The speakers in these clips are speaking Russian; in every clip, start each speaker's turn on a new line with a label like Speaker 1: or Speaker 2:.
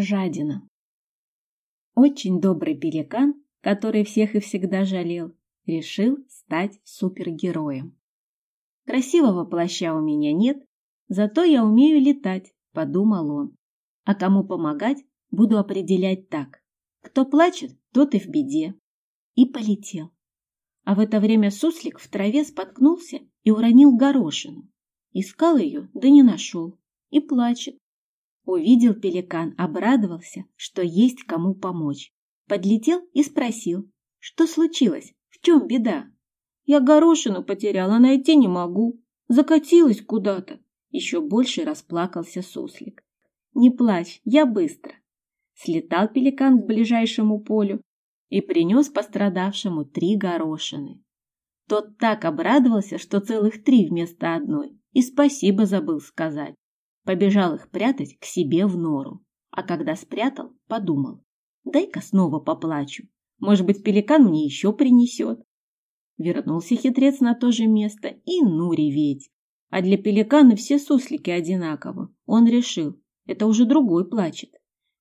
Speaker 1: Жадина. Очень добрый пеликан, который всех и всегда жалел, решил стать супергероем. Красивого плаща у меня нет, зато я умею летать, подумал он. А кому помогать, буду определять так. Кто плачет, тот и в беде. И полетел. А в это время суслик в траве споткнулся и уронил горошину. Искал ее, да не нашел. И плачет. Увидел пеликан, обрадовался, что есть кому помочь. Подлетел и спросил, что случилось, в чем беда? Я горошину потеряла, найти не могу. Закатилась куда-то. Еще больше расплакался суслик. Не плачь, я быстро. Слетал пеликан к ближайшему полю и принес пострадавшему три горошины. Тот так обрадовался, что целых три вместо одной, и спасибо забыл сказать. Побежал их прятать к себе в нору. А когда спрятал, подумал. Дай-ка снова поплачу. Может быть, пеликан мне еще принесет. Вернулся хитрец на то же место и ну реветь. А для пеликана все суслики одинаково. Он решил, это уже другой плачет.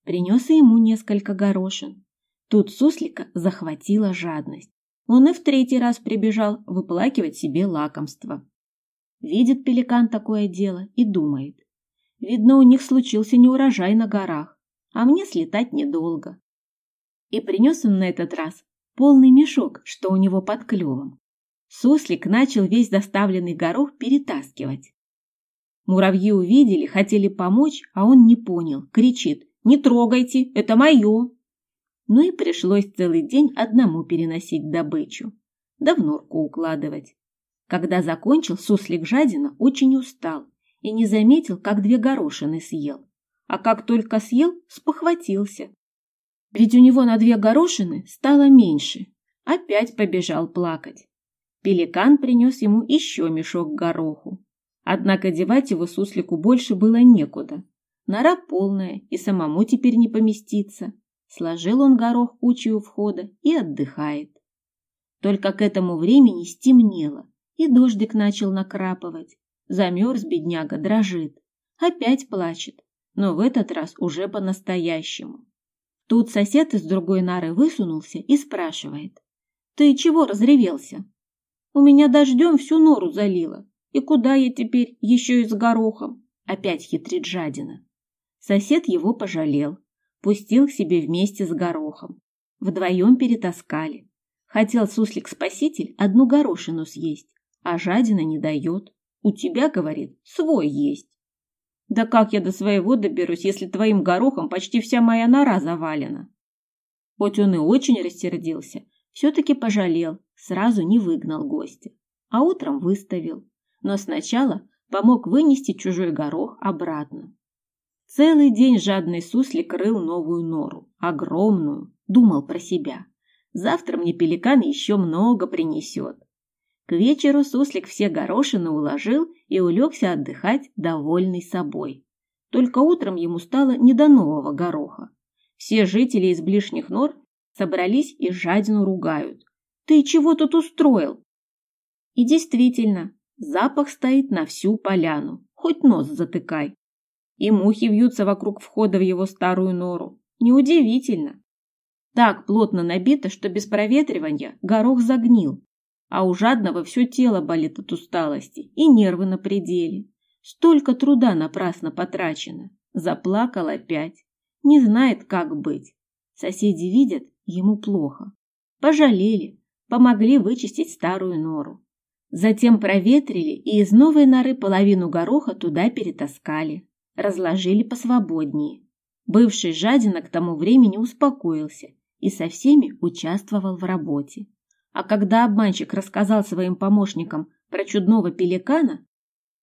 Speaker 1: Принес и ему несколько горошин. Тут суслика захватила жадность. Он и в третий раз прибежал выплакивать себе лакомство. Видит пеликан такое дело и думает. Видно, у них случился неурожай на горах, а мне слетать недолго. И принес он на этот раз полный мешок, что у него под клювом. Суслик начал весь доставленный горох перетаскивать. Муравьи увидели, хотели помочь, а он не понял, кричит «Не трогайте, это мое!» Ну и пришлось целый день одному переносить добычу, да в норку укладывать. Когда закончил, суслик жадина очень устал и не заметил, как две горошины съел. А как только съел, спохватился. Ведь у него на две горошины стало меньше. Опять побежал плакать. Пеликан принес ему еще мешок гороху. Однако девать его суслику больше было некуда. Нора полная, и самому теперь не поместиться. Сложил он горох кучей у входа и отдыхает. Только к этому времени стемнело, и дождик начал накрапывать. Замерз бедняга, дрожит. Опять плачет, но в этот раз уже по-настоящему. Тут сосед из другой нары высунулся и спрашивает. «Ты чего разревелся?» «У меня дождем всю нору залило. И куда я теперь, еще и с горохом?» Опять хитрит жадина. Сосед его пожалел. Пустил к себе вместе с горохом. Вдвоем перетаскали. Хотел суслик-спаситель одну горошину съесть, а жадина не дает. У тебя, говорит, свой есть. Да как я до своего доберусь, если твоим горохом почти вся моя нора завалена? Хоть он и очень рассердился, все-таки пожалел, сразу не выгнал гостя, а утром выставил. Но сначала помог вынести чужой горох обратно. Целый день жадный суслик рыл новую нору, огромную, думал про себя. Завтра мне пеликан еще много принесет. К вечеру суслик все горошины уложил и улегся отдыхать, довольный собой. Только утром ему стало не до нового гороха. Все жители из ближних нор собрались и жадину ругают. «Ты чего тут устроил?» И действительно, запах стоит на всю поляну, хоть нос затыкай. И мухи вьются вокруг входа в его старую нору. Неудивительно. Так плотно набито, что без проветривания горох загнил, а у жадного все тело болит от усталости и нервы на пределе. Столько труда напрасно потрачено. Заплакал опять. Не знает, как быть. Соседи видят, ему плохо. Пожалели, помогли вычистить старую нору. Затем проветрили и из новой норы половину гороха туда перетаскали. Разложили посвободнее. Бывший жадина к тому времени успокоился и со всеми участвовал в работе. А когда обманщик рассказал своим помощникам про чудного пеликана,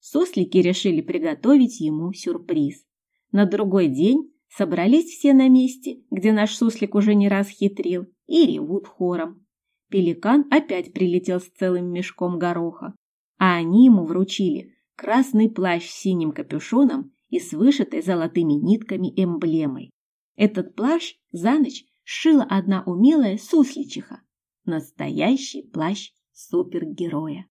Speaker 1: суслики решили приготовить ему сюрприз. На другой день собрались все на месте, где наш суслик уже не раз хитрил, и ревут хором. Пеликан опять прилетел с целым мешком гороха, а они ему вручили красный плащ с синим капюшоном и с вышитой золотыми нитками эмблемой. Этот плащ за ночь сшила одна умелая сусличиха, Настоящий плащ супергероя.